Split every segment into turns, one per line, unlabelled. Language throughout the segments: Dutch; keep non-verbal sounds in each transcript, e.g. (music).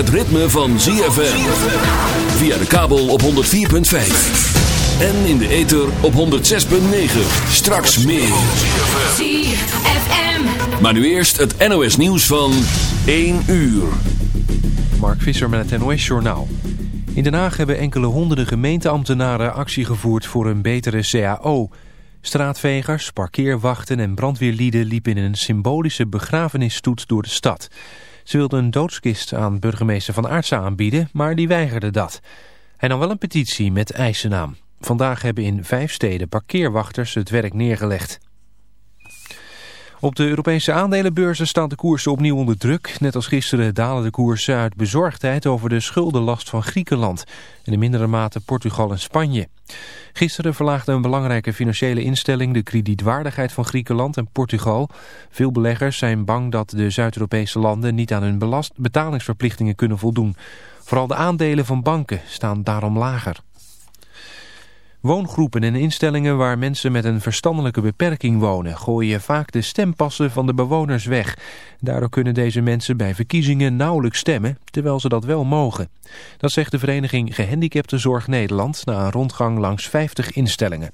het ritme van ZFM. Via de kabel op 104.5. En in de ether op 106.9. Straks meer.
ZFM.
Maar nu eerst het NOS nieuws van 1 uur.
Mark Visser met het NOS Journaal. In Den Haag hebben enkele honderden gemeenteambtenaren actie gevoerd voor een betere CAO. Straatvegers, parkeerwachten en brandweerlieden liepen in een symbolische begrafenisstoet door de stad. Ze wilden een doodskist aan burgemeester Van Aartsen aanbieden, maar die weigerde dat. Hij nam wel een petitie met eisenaam. Vandaag hebben in vijf steden parkeerwachters het werk neergelegd. Op de Europese aandelenbeurzen staan de koersen opnieuw onder druk. Net als gisteren dalen de koersen uit bezorgdheid over de schuldenlast van Griekenland. En in mindere mate Portugal en Spanje. Gisteren verlaagde een belangrijke financiële instelling de kredietwaardigheid van Griekenland en Portugal. Veel beleggers zijn bang dat de Zuid-Europese landen niet aan hun belast betalingsverplichtingen kunnen voldoen. Vooral de aandelen van banken staan daarom lager. Woongroepen en instellingen waar mensen met een verstandelijke beperking wonen... gooien vaak de stempassen van de bewoners weg. Daardoor kunnen deze mensen bij verkiezingen nauwelijks stemmen... terwijl ze dat wel mogen. Dat zegt de vereniging Gehandicaptenzorg Nederland... na een rondgang langs 50 instellingen.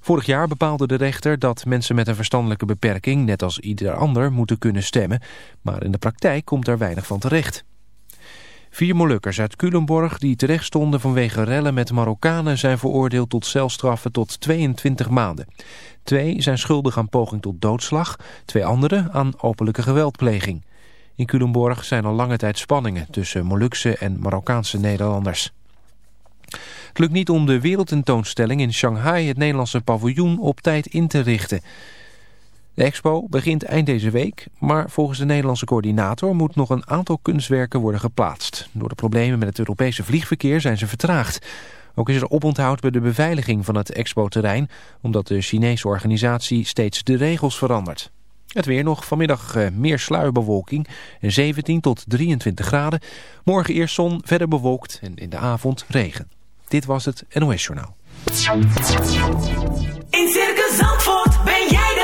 Vorig jaar bepaalde de rechter dat mensen met een verstandelijke beperking... net als ieder ander moeten kunnen stemmen. Maar in de praktijk komt daar weinig van terecht. Vier Molukkers uit Culemborg die terecht stonden vanwege rellen met Marokkanen zijn veroordeeld tot celstraffen tot 22 maanden. Twee zijn schuldig aan poging tot doodslag, twee anderen aan openlijke geweldpleging. In Culemborg zijn al lange tijd spanningen tussen Molukse en Marokkaanse Nederlanders. Het lukt niet om de wereldtentoonstelling in Shanghai het Nederlandse paviljoen op tijd in te richten. De expo begint eind deze week, maar volgens de Nederlandse coördinator moet nog een aantal kunstwerken worden geplaatst. Door de problemen met het Europese vliegverkeer zijn ze vertraagd. Ook is er oponthoud bij de beveiliging van het expo-terrein, omdat de Chinese organisatie steeds de regels verandert. Het weer nog, vanmiddag eh, meer sluierbewolking en 17 tot 23 graden. Morgen eerst zon, verder bewolkt en in de avond regen. Dit was het NOS Journaal.
In Circus Zandvoort ben jij de.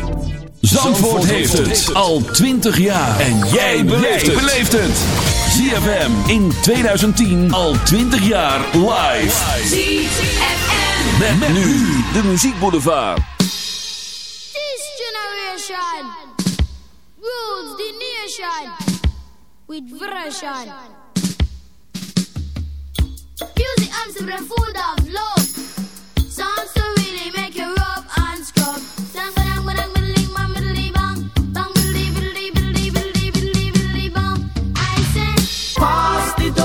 Zandvoort heeft het al 20 jaar. En jij beleeft het. ZFM in 2010 al 20 jaar live.
ZFM.
Met, met nu de muziekboulevard.
This generation rules the nation with version. Music arms to the food of love.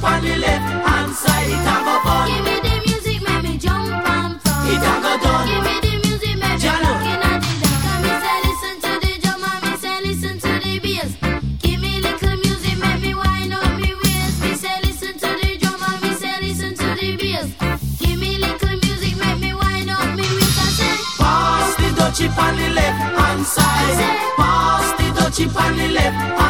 jump on the left hand side, it a go fun.
Give me the music, make me jump and fun.
It a go done.
Give me the music, make me
jump
looking at the
me say listen to the drum, and
me
say
listen
to the bass.
Give me little music,
make me
wind
up me waist. Me say listen to the drum, and me say listen to the
bass.
Give me little music, make me
wind
up me waist.
I
say pass the dutchie
on the left hand side.
I say
pass the
dutchie
on the left. Hand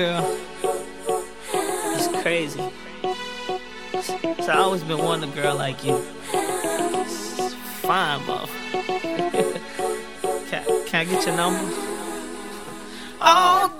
girl. It's crazy. So I always been wanting a girl like you. It's fine, bro. (laughs) can, can I get your number?
Oh,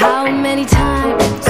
How many
times?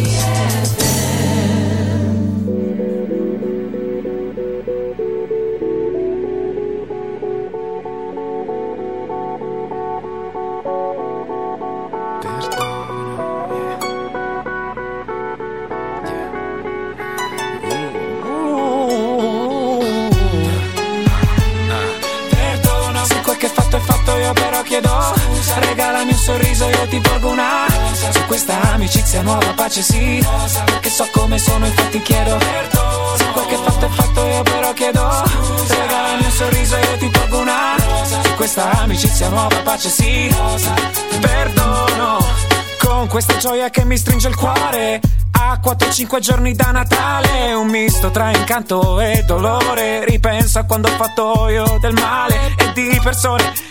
Pace sì. Perché so come sono infatti chiedo Perdono Se quel che fatto è fatto io però chiedo Scusa Regalami un sorriso io ti porgo una Rosa. Su questa amicizia nuova pace sì Rosa. Perdono Con questa gioia che mi stringe il cuore a 4-5 giorni da Natale Un misto tra incanto e dolore Ripenso a quando ho fatto io del male E di persone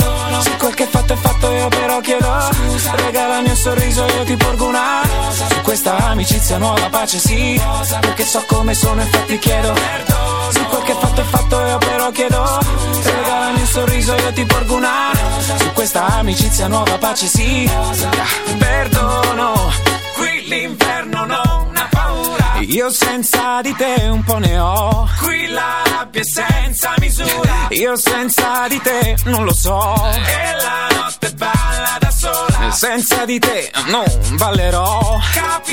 Se quel che fatto è fatto io però chiedo. Scusa Regalami un sorriso io ti porgo una. Rosa Su questa amicizia nuova pace sì. Rosa Perché so come sono infatti chiedo. Perdono Su quel che fatto è fatto io però chiedo. Regalami un sorriso io ti porgo una. Rosa Su questa amicizia nuova pace sì. Rosa Perdono Qui l'inferno non ha paura Io senza di te un po' ne ho. Qui la rabbia è senza misura. Io senza di te non lo so. E la notte balla da sola. Senza di te non ballerò. Capitano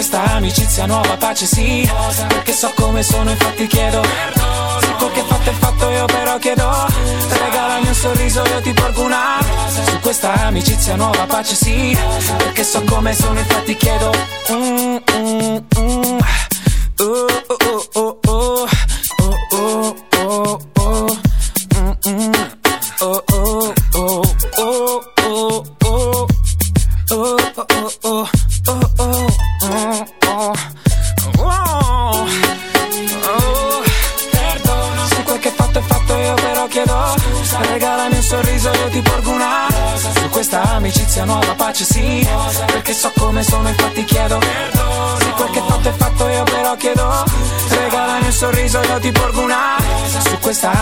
questa amicizia nuova pace sì. Perché so come sono infatti chiedo Se quel che fatto è fatto io però chiedo Regalami un sorriso io ti porgo una. Rosa Su questa amicizia nuova pace sì. Perché so come sono infatti chiedo mm, mm, mm. Oh,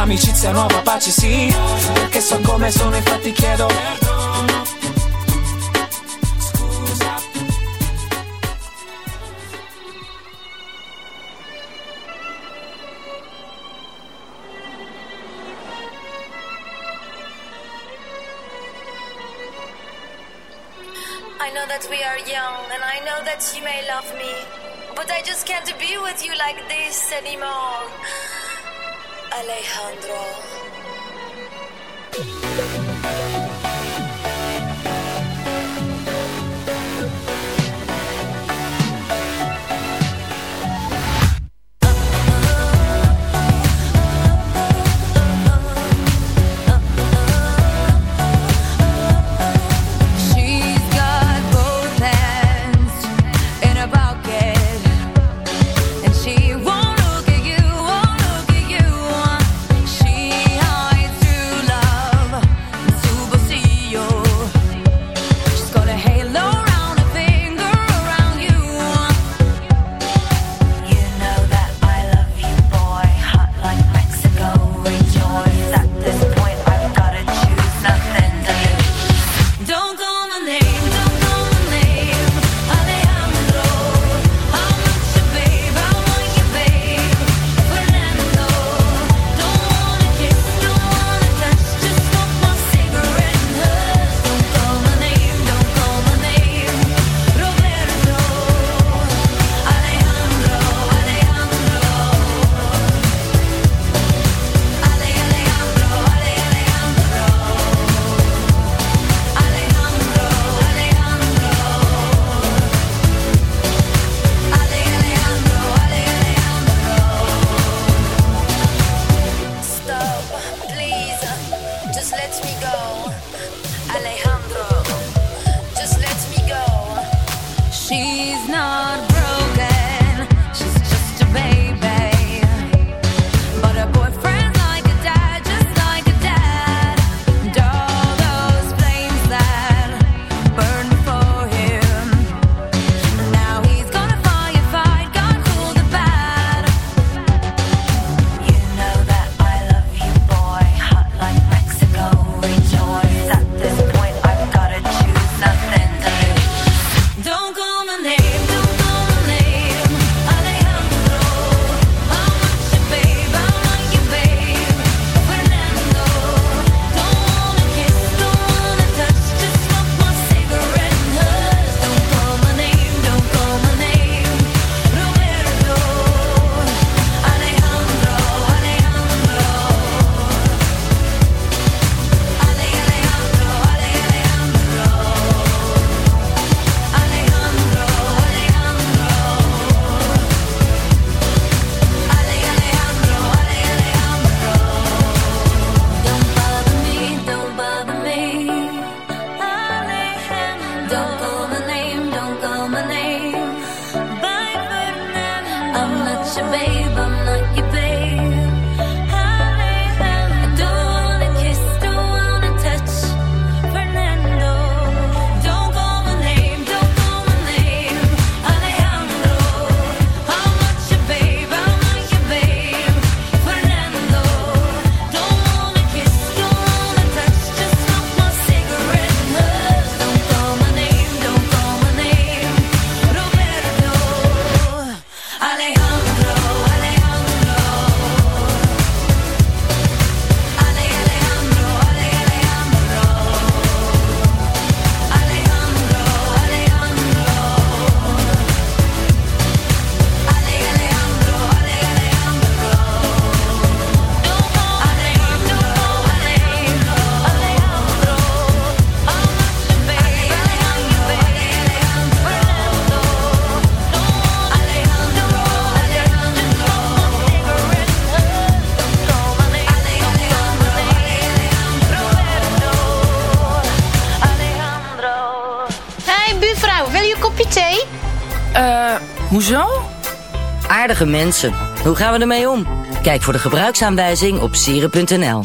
amicizia nuova pace sì Perché so come sono infatti chiedo
I know that we are young, and I know that you may love me, but I just can't be with you like this anymore. Alejandro.
hey buurvrouw, wil je een kopje thee?
Eh, uh, hoezo?
Aardige mensen. Hoe gaan we ermee om? Kijk voor de gebruiksaanwijzing op sieren.nl.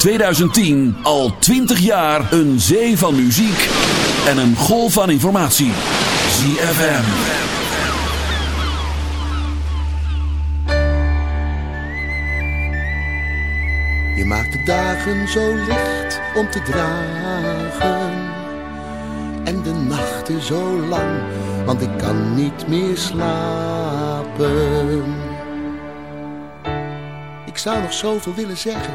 2010 al 20 jaar een zee van muziek en een golf van informatie. ZFM.
Je maakt de dagen zo licht om te dragen. En de nachten zo lang, want ik kan niet meer slapen. Ik zou nog zoveel willen zeggen,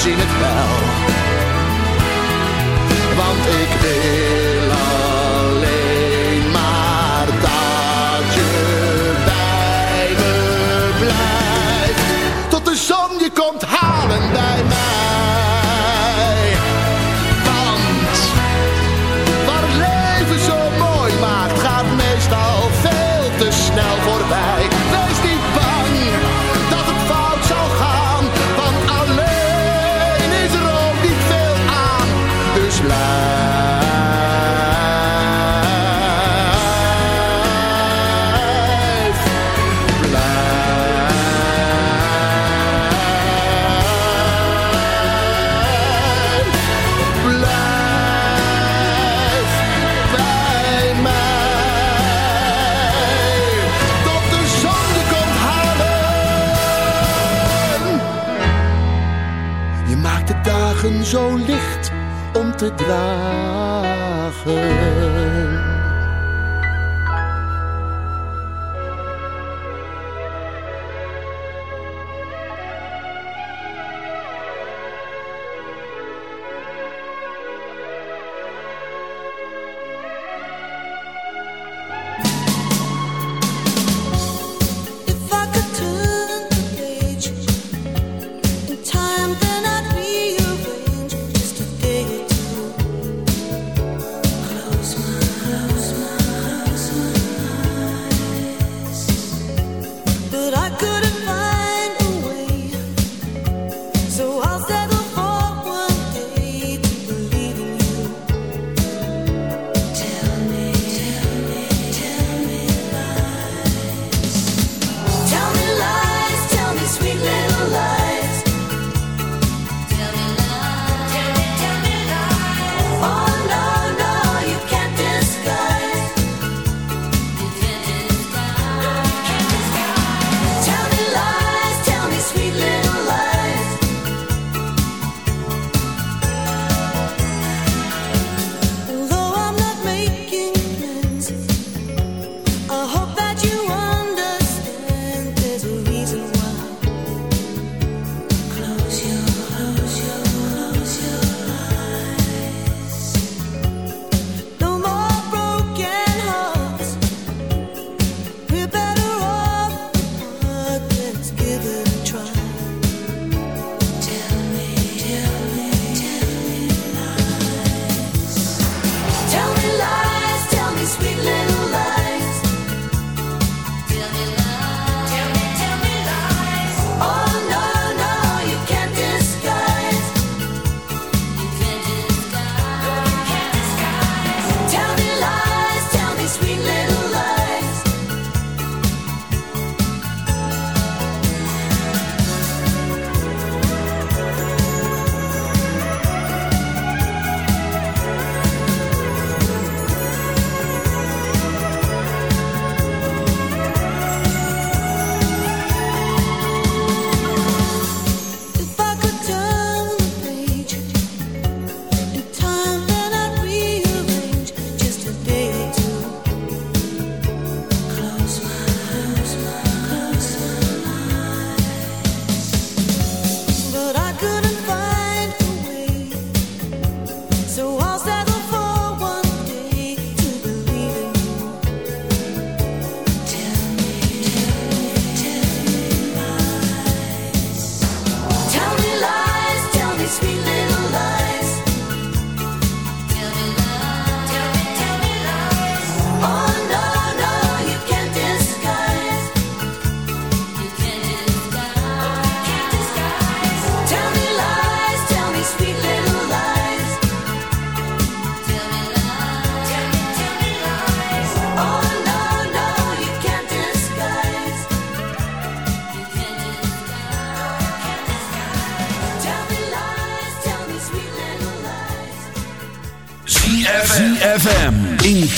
seen it now. Te dragen.